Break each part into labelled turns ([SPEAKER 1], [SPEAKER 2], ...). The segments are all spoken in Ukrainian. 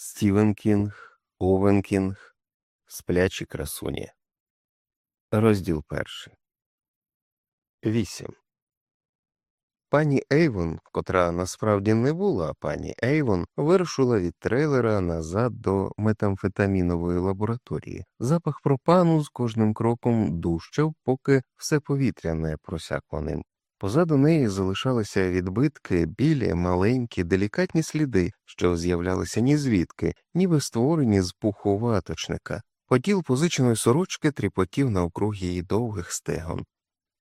[SPEAKER 1] Стівен Кінг, Овен Кінг, Сплячі красуні. Розділ перший. Вісім. Пані Ейвон, котра насправді не була пані Ейвон, вирушила від трейлера назад до метамфетамінової лабораторії. Запах пропану з кожним кроком дужчав, поки все повітря не просякло ним. Позаду неї залишалися відбитки, білі, маленькі, делікатні сліди, що з'являлися ні звідки, ніби створені з пуху ваточника. Поділ позиченої сорочки тріпотів навкруг її довгих стегон.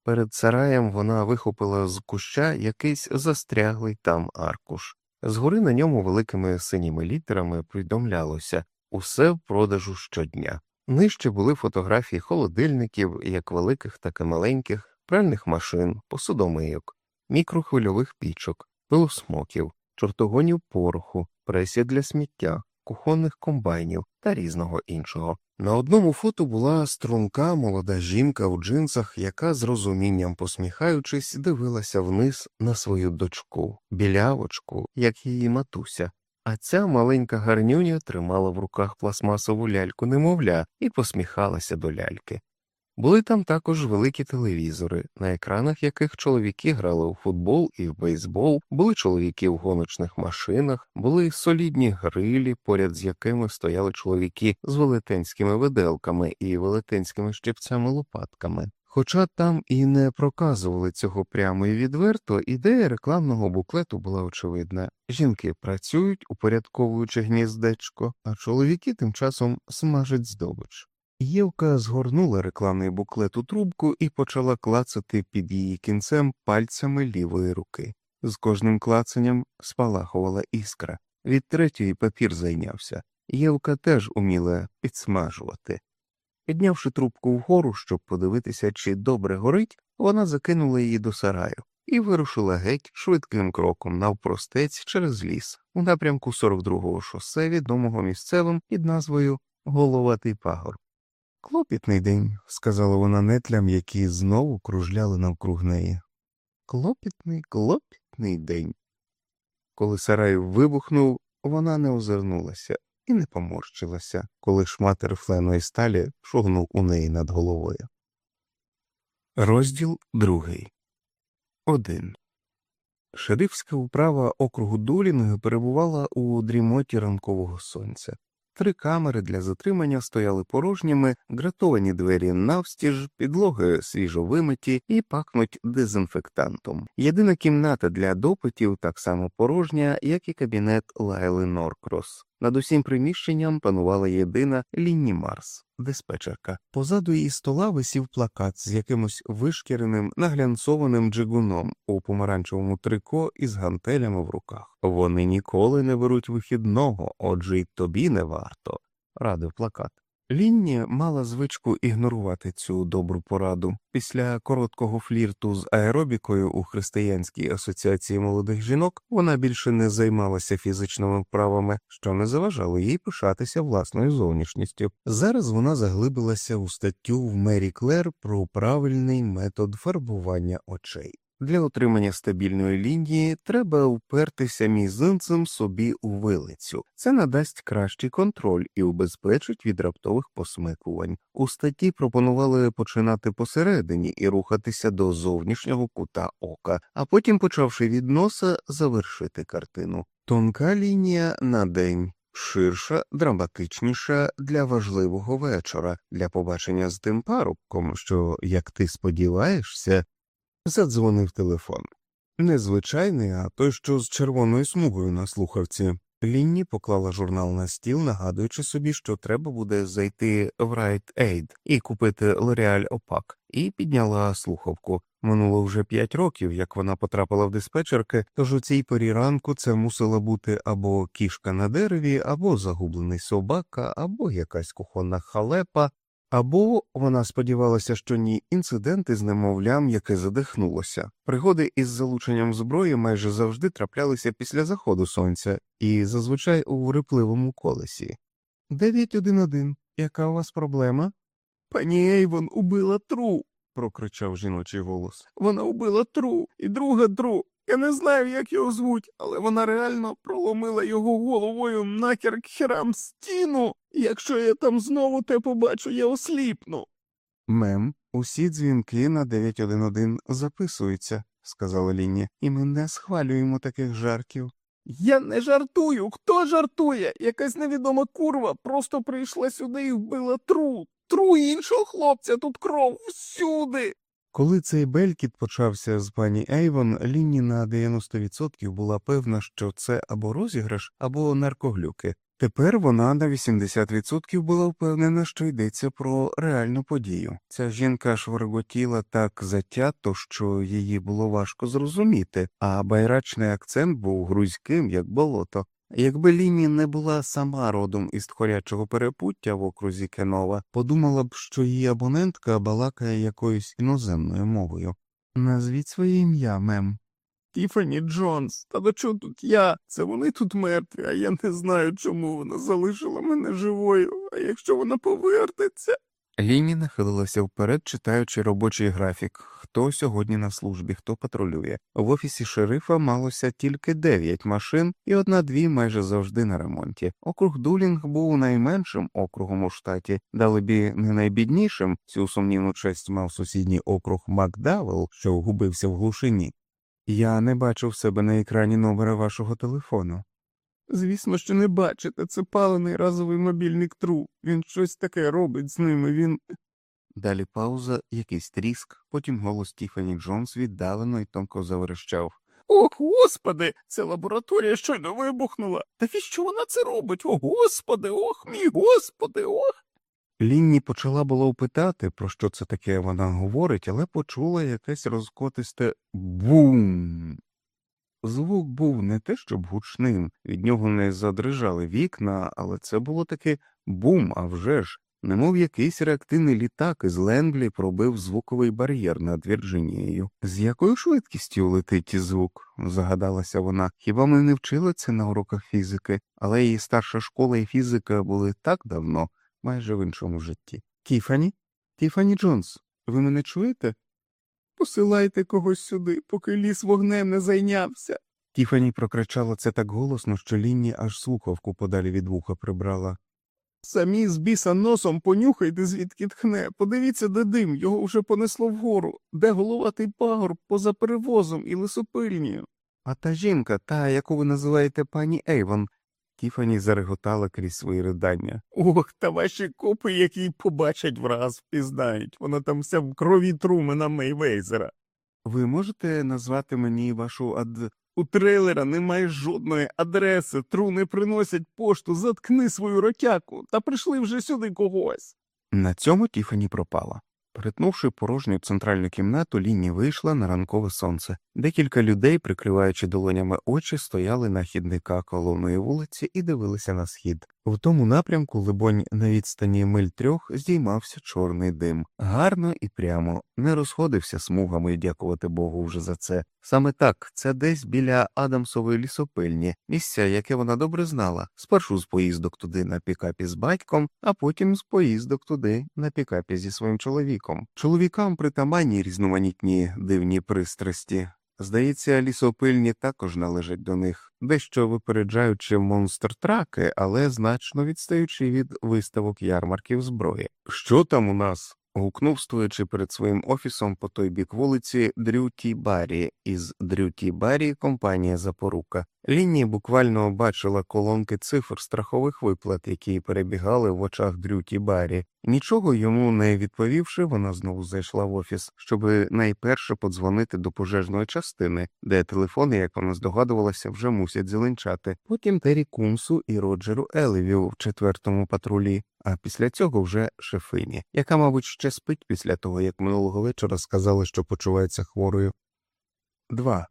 [SPEAKER 1] Перед сараєм вона вихопила з куща якийсь застряглий там аркуш. Згори на ньому великими синіми літерами повідомлялося усе в продажу щодня. Нижче були фотографії холодильників, як великих, так і маленьких пральних машин, посудомийок, мікрохвильових пічок, пилосмоків, чортогонів пороху, пресі для сміття, кухонних комбайнів та різного іншого. На одному фото була струнка молода жінка у джинсах, яка з розумінням посміхаючись, дивилася вниз на свою дочку, білявочку, як її матуся. А ця маленька гарнюня тримала в руках пластмасову ляльку немовля і посміхалася до ляльки. Були там також великі телевізори, на екранах яких чоловіки грали у футбол і в бейсбол, були чоловіки в гоночних машинах, були солідні грилі, поряд з якими стояли чоловіки з велетенськими виделками і велетенськими щипцями лопатками. Хоча там і не проказували цього прямо і відверто, ідея рекламного буклету була очевидна жінки працюють, упорядковуючи гніздечко, а чоловіки тим часом смажать здобич. Євка згорнула рекламний буклет у трубку і почала клацати під її кінцем пальцями лівої руки. З кожним клацанням спалахувала іскра. Від третьої папір зайнявся. Євка теж уміла підсмажувати. Піднявши трубку вгору, щоб подивитися, чи добре горить, вона закинула її до сараю і вирушила геть швидким кроком навпростець через ліс у напрямку 42-го шосе, відомого місцевим під назвою Головатий пагор. Клопітний день, сказала вона нетлям, які знову кружляли навкруг неї. Клопітний, клопітний день. Коли сарай вибухнув, вона не озирнулася і не поморщилася, коли шматер фленої сталі шугнув у неї над головою. Розділ другий. Один. Шерифська управа округу Дулінг перебувала у дрімоті ранкового сонця. Три камери для затримання стояли порожніми, дратовані двері навстіж, підлоги свіжовимиті і пахнуть дезінфектантом. Єдина кімната для допитів так само порожня, як і кабінет Лайли Норкрос. Над усім приміщенням панувала єдина Лінні Марс, диспетчерка. Позаду її стола висів плакат з якимось вишкіреним наглянцованим джигуном у помаранчевому трико із гантелями в руках. Вони ніколи не беруть вихідного, отже й тобі не варто, радив плакат. Лінні мала звичку ігнорувати цю добру пораду. Після короткого флірту з аеробікою у християнській асоціації молодих жінок вона більше не займалася фізичними вправами, що не заважало їй пишатися власною зовнішністю. Зараз вона заглибилася у статтю в Мері Клер про правильний метод фарбування очей. Для отримання стабільної лінії треба впертися мізинцем собі у вилицю. Це надасть кращий контроль і убезпечить від раптових посмикувань. У статті пропонували починати посередині і рухатися до зовнішнього кута ока, а потім, почавши від носа, завершити картину. Тонка лінія на день. Ширша, драматичніша для важливого вечора, для побачення з тим парубком, що, як ти сподіваєшся, Задзвонив телефон. Незвичайний, а той, що з червоною смугою на слухавці. Лінні поклала журнал на стіл, нагадуючи собі, що треба буде зайти в Rite Aid і купити L'Oreal Опак, і підняла слухавку. Минуло вже п'ять років, як вона потрапила в диспетчерки, тож у цій порі ранку це мусила бути або кішка на дереві, або загублений собака, або якась кухонна халепа, або вона сподівалася, що ні інциденти з немовлям, яке задихнулося. Пригоди із залученням зброї майже завжди траплялися після заходу сонця і зазвичай у рипливому колесі. Дев'ять один один. Яка у вас проблема? Пані Ейвон убила тру. прокричав жіночий голос. Вона убила тру і друга тру.
[SPEAKER 2] Я не знаю, як його звуть, але вона реально проломила його головою нахер к херам стіну. Якщо я там знову те побачу, я осліпну.
[SPEAKER 3] Мем, усі дзвінки на 911 записуються, сказала Лінні, і ми не схвалюємо таких жарків.
[SPEAKER 2] Я не жартую. Хто жартує? Якась невідома курва просто прийшла сюди і вбила тру. Тру іншого хлопця, тут кров всюди.
[SPEAKER 3] Коли цей белькіт почався з пані Ейвон, Лінні на 90% була певна, що це або розіграш, або наркоглюки. Тепер вона на 80% була впевнена, що йдеться про реальну подію. Ця жінка шварготіла так затято, що її було важко зрозуміти, а байрачний акцент був грузьким, як болото. Якби Ліні не була сама родом із тхорячого перепуття в окрузі Кенова, подумала б, що її абонентка балакає якоюсь іноземною мовою. Назвіть своє ім'я, мем.
[SPEAKER 2] Тіфані Джонс, та до чого тут я? Це вони тут мертві, а я не знаю, чому вона залишила мене живою. А якщо вона повернеться.
[SPEAKER 3] Ліні нахилилася вперед, читаючи робочий графік, хто сьогодні на службі, хто патрулює. В офісі шерифа малося тільки дев'ять машин і одна-дві майже завжди на ремонті. Округ Дулінг був найменшим округом у штаті, далебі не найбіднішим. Цю сумнівну честь мав сусідній округ Макдавел, що губився в глушині. Я не бачу в себе на екрані номера вашого телефону.
[SPEAKER 2] Звісно, що не бачите, це палений разовий мобільник тру. Він щось таке робить з ними. Він.
[SPEAKER 3] Далі пауза, якийсь тріск, потім голос Тіфані Джонс віддалено й тонко заверещав.
[SPEAKER 2] О, господи, ця лабораторія щойно вибухнула. Та що вона це робить? О, господи, ох, мій господи, ох.
[SPEAKER 3] Лінні почала було питати, про що це таке вона говорить, але почула якесь розкотисте бум. Звук був не те, щоб гучним, від нього не задрижали вікна, але це було таке бум, а вже ж, немов якийсь реактивний літак із Ленглі пробив звуковий бар'єр над Вірджинією. З якою швидкістю летить звук? загадалася вона. Хіба ми не вчили це на уроках фізики, але її старша школа і фізика були так давно, майже в іншому житті. Тіфані? Тіфані Джонс, ви мене чуєте?
[SPEAKER 2] Посилайте когось сюди, поки ліс вогнем не зайнявся.
[SPEAKER 3] Тіфані прокричала це так голосно, що Лінні аж слухавку подалі від вуха прибрала.
[SPEAKER 2] Самі з біса носом понюхайте, звідки тхне. Подивіться, де дим, його вже понесло вгору, де головатий пагорб поза перевозом і лисопильнею.
[SPEAKER 3] А та жінка, та, яку ви називаєте пані Ейвон. Тіфані зареготала крізь свої ридання.
[SPEAKER 2] Ох, та ваші копи, які побачать враз, впізнають. Вона там вся в крові Трумена Мейвейзера.
[SPEAKER 3] Ви можете назвати мені вашу ад.
[SPEAKER 2] У трейлера немає жодної адреси, труни приносять пошту, заткни свою ротяку, та прийшли вже сюди когось.
[SPEAKER 3] На цьому Тіфані пропала. Перетнувши порожню центральну кімнату, Лінні вийшла на ранкове сонце. Декілька людей, прикриваючи долонями очі, стояли на хідника коловної вулиці і дивилися на схід. В тому напрямку, либонь, на відстані миль трьох, здіймався чорний дим. Гарно і прямо, не розходився смугами, дякувати Богу вже за це. Саме так, це десь біля Адамсової лісопильні, місця, яке вона добре знала, спершу з поїздок туди на пікапі з батьком, а потім з поїздок туди на пікапі зі своїм чоловіком. Чоловікам притаманні різноманітні дивні пристрасті. Здається, лісопильні також належать до них, дещо випереджаючи монстр-траки, але значно відстаючи від виставок ярмарків зброї. Що там у нас? гукнув, стоячи перед своїм офісом по той бік вулиці Дрю Ті Баррі. Із Дрю Ті Баррі компанія Запорука. Лінні буквально бачила колонки цифр страхових виплат, які перебігали в очах Дрю Ті Баррі. Нічого йому не відповівши, вона знову зайшла в офіс, щоб найперше подзвонити до пожежної частини, де телефони, як вона здогадувалася, вже мусять зеленчати. Потім Террі Кумсу і Роджеру Елевів в четвертому патрулі. А після цього вже шефині, яка, мабуть, ще спить після того, як минулого вечора сказали, що почувається хворою. Два.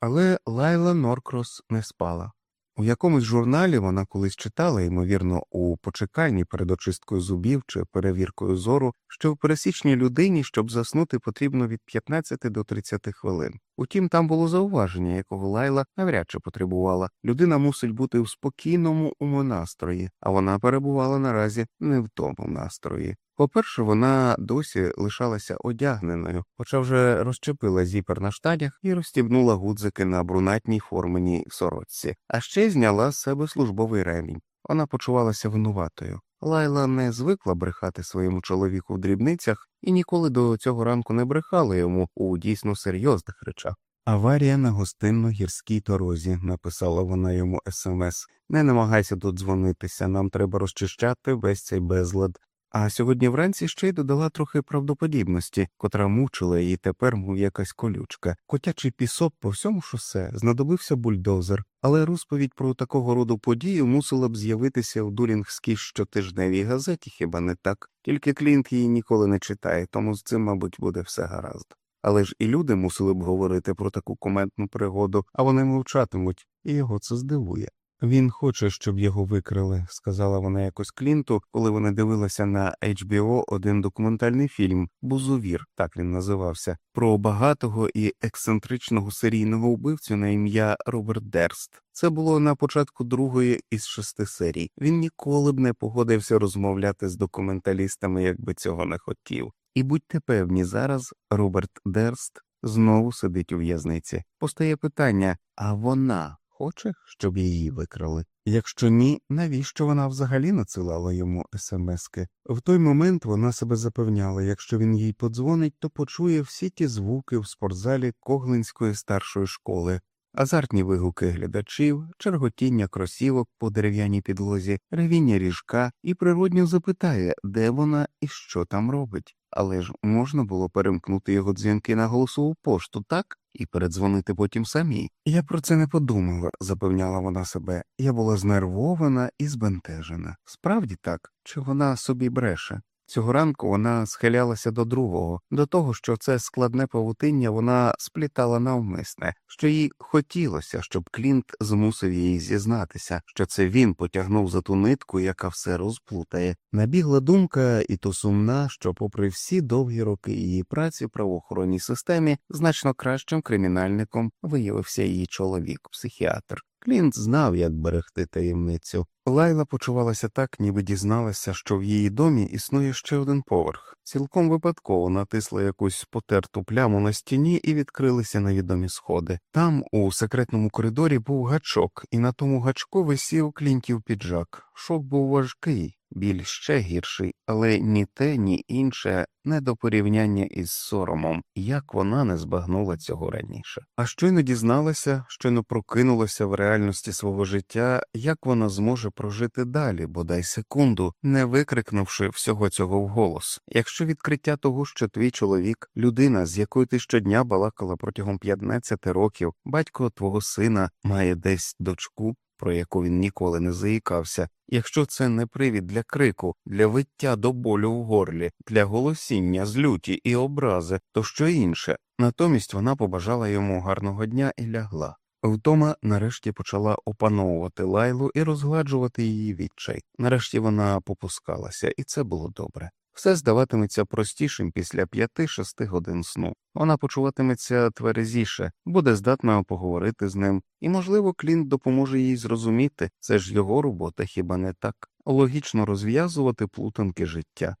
[SPEAKER 3] Але Лайла Норкрос не спала. У якомусь журналі вона колись читала, ймовірно, у почеканні перед очисткою зубів чи перевіркою зору, що в пересічній людині, щоб заснути, потрібно від 15 до 30 хвилин. Утім, там було зауваження, якого Лайла навряд чи потребувала. Людина мусить бути в спокійному умонастрої, а вона перебувала наразі не в тому настрої. По-перше, вона досі лишалася одягненою, хоча вже розчепила зіпер на штанях і розстібнула гудзики на брунатній форменій сорочці, а ще зняла з себе службовий ремінь. Вона почувалася винуватою. Лайла не звикла брехати своєму чоловіку в дрібницях і ніколи до цього ранку не брехала йому у дійсно серйозних речах. Аварія на гостинно-гірській дорозі, написала вона йому смс. Не намагайся тут дзвонитися, нам треба розчищати весь цей безлад. А сьогодні вранці ще й додала трохи правдоподібності, котра мучила її тепер, мов якась колючка. Котячий пісок по всьому шосе, знадобився бульдозер, але розповідь про такого роду подію мусила б з'явитися в дурінгській щотижневій газеті, хіба не так? Тільки Клінт її ніколи не читає, тому з цим, мабуть, буде все гаразд. Але ж і люди мусили б говорити про таку кументну пригоду, а вони мовчатимуть, і його це здивує. Він хоче, щоб його викрили, сказала вона якось Клінту, коли вони дивилися на HBO один документальний фільм Бузовір, так він називався, про багатого і ексцентричного серійного вбивцю на ім'я Роберт Дерст. Це було на початку другої із шести серій. Він ніколи б не погодився розмовляти з документалістами, якби цього не хотів. І будьте певні, зараз Роберт Дерст знову сидить у в'язниці. Постає питання: а вона хоче, щоб її викрали? Якщо ні, навіщо вона взагалі надсилала йому смски? В той момент вона себе запевняла, якщо він їй подзвонить, то почує всі ті звуки в спортзалі Коглинської старшої школи. Азартні вигуки глядачів, черготіння кросівок по дерев'яній підлозі, ревіння ріжка і природньо запитає, де вона і що там робить. Але ж можна було перемкнути його дзвінки на голосову пошту, так? І передзвонити потім самій. Я про це не подумала, запевняла вона себе. Я була знервована і збентежена. Справді так, чи вона собі бреше? Цього ранку вона схилялася до другого, до того, що це складне павутиння вона сплітала навмисне, що їй хотілося, щоб Клінт змусив її зізнатися, що це він потягнув за ту нитку, яка все розплутає. Набігла думка, і то сумна, що, попри всі довгі роки її праці в правоохоронній системі, значно кращим кримінальником виявився її чоловік, психіатр. Клінт знав, як берегти таємницю. Лайла почувалася так, ніби дізналася, що в її домі існує ще один поверх. Цілком випадково натисла якусь потерту пляму на стіні і відкрилися невідомі сходи. Там, у секретному коридорі, був гачок, і на тому гачку висів клінтів піджак. Шок був важкий, біль ще гірший, але ні те, ні інше не до порівняння із соромом, як вона не збагнула цього раніше. А щойно дізналася, щойно прокинулася в реальності свого життя, як вона зможе прожити далі, бодай секунду, не викрикнувши всього цього вголос. Якщо відкриття того, що твій чоловік, людина, з якою ти щодня балакала протягом 15 років, батько твого сина має десь дочку, про яку він ніколи не заїкався, якщо це не привід для крику, для виття до болю в горлі, для голосіння, злюті і образи, то що інше? Натомість вона побажала йому гарного дня і лягла. Вдома нарешті почала опановувати лайлу і розгладжувати її відчай. Нарешті вона попускалася, і це було добре. Все здаватиметься простішим після п'яти-шести годин сну. Вона почуватиметься тверезіше, буде здатна поговорити з ним, і, можливо, Клінт допоможе їй зрозуміти це ж його робота, хіба не так? Логічно розв'язувати плутанки життя.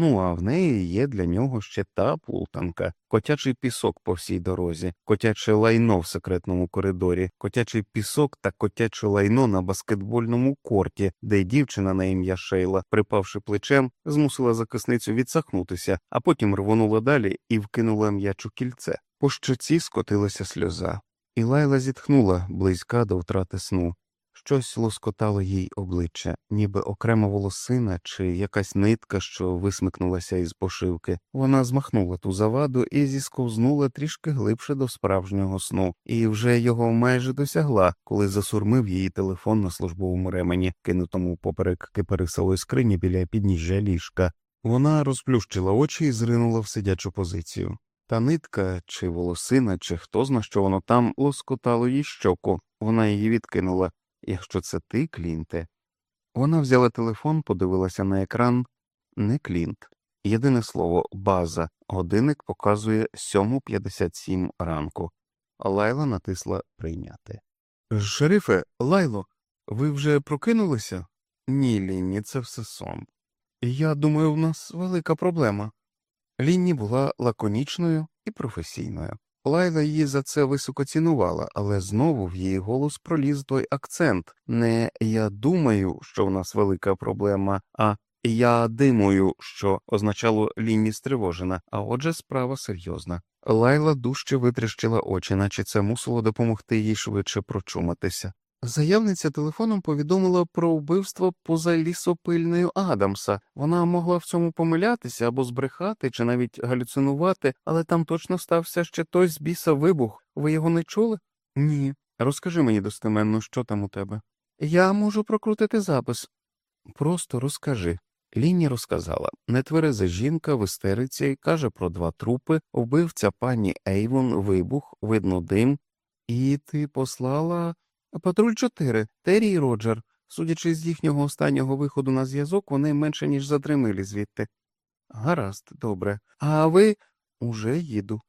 [SPEAKER 3] Ну а в неї є для нього ще та плутанка, котячий пісок по всій дорозі, котяче лайно в секретному коридорі, котячий пісок та котяче лайно на баскетбольному корті, де дівчина на ім'я Шейла, припавши плечем, змусила закисницю відсахнутися, а потім рвонула далі і вкинула м'ячу кільце. По щоці скотилася сльоза, і лайла зітхнула близька до втрати сну. Щось лоскотало їй обличчя, ніби окрема волосина чи якась нитка, що висмикнулася із пошивки. Вона змахнула ту заваду і зісковзнула трішки глибше до справжнього сну, і вже його майже досягла, коли засурмив її телефон на службовому ремені, кинутому поперек киперисової скрині біля підніжжя ліжка. Вона розплющила очі і зринула в сидячу позицію. Та нитка, чи волосина, чи хто зна, що воно там лоскотало їй щоку. Вона її відкинула. Якщо це ти, Клінте. Вона взяла телефон, подивилася на екран не Клінт. Єдине слово база. Годинник показує 7.57 ранку. Лайла натисла прийняти. Шерифе, Лайло, ви вже прокинулися? Ні, Лінні, це все сон. Я думаю, в нас велика проблема. Лінні була лаконічною і професійною. Лайла її за це високо цінувала, але знову в її голос проліз той акцент не я думаю, що в нас велика проблема, а я димую, що означало Лінні стривожена, а отже, справа серйозна. Лайла дужче витріщила очі, наче це мусило допомогти їй швидше прочуматися. Заявниця телефоном повідомила про вбивство поза лісопильнею Адамса. Вона могла в цьому помилятися або збрехати, чи навіть галюцинувати, але там точно стався ще той з біса вибух. Ви його не чули? Ні. Розкажи мені достеменно, що там у тебе. Я можу прокрутити запис. Просто розкажи. Ліні розказала. Нетвереза жінка в істериці каже про два трупи, вбивця пані Ейвон, вибух, видно дим. І ти послала патруль 4, Террі і Роджер. Судячи з їхнього останнього виходу на зв'язок, вони менше ніж за звідти. Гаразд, добре. А ви уже їду.